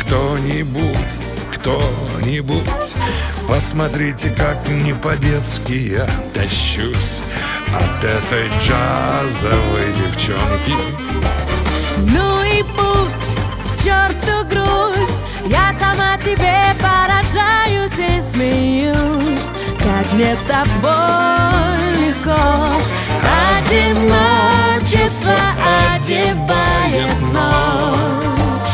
Кто-нибудь, кто-нибудь Посмотрите, как не по-детски я тащусь От этой джазовой девчонки. Ну себе поражаюсь и смеюсь Как мне с тобой легко. Одиночество одевает ночь.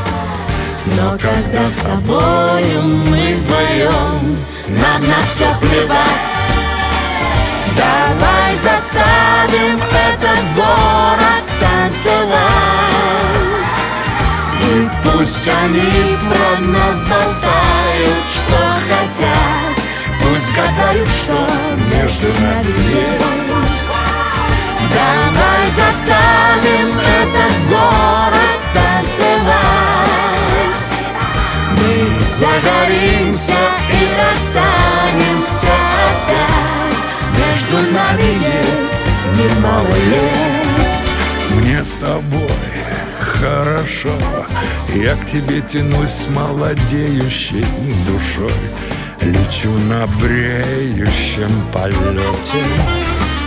Но когда с тобою мы вдвоем Нам на все плевать. Давай заставим этот город танцевать. И пусть они про нас болтают, хотят. Пусть гадают, что между нами есть. Давай заставим этот город танцевать. Мы загоримся и расстанемся опять. Между нами есть немало лет Мне с тобой хорошо. Я к тебе тянусь молодеющей душой. Лечу на бреющем полете.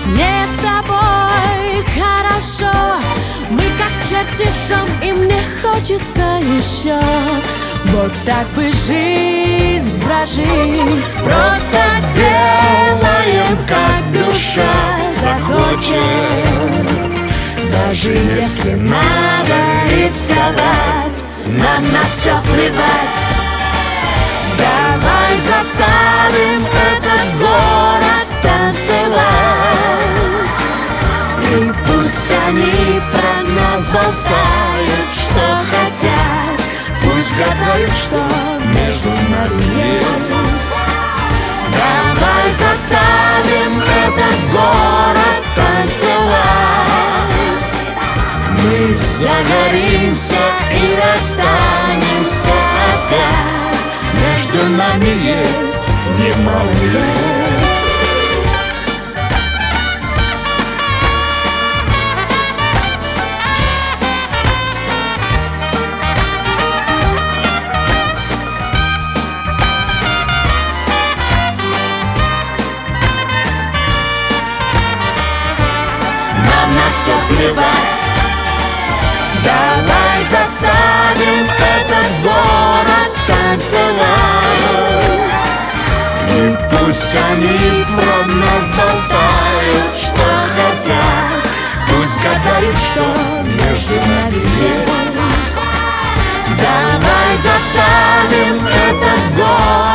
Мне с тобой хорошо. Мы как чертежом и мне хочется еще. Вот так бы жизнь прожить. Просто делаем, как душа захочет Даже если надо рисковать Нам на все плевать. Давай заставим этот город танцевать. И пусть они про нас болтают, что хотят. Пусть гадают, что между нами есть загоримся и расстанемся опять. Между нами есть немало лет. Все плевать пусть они про нас болтают, что хотят. Пусть гадают, что между нами есть. Давай заставим этот город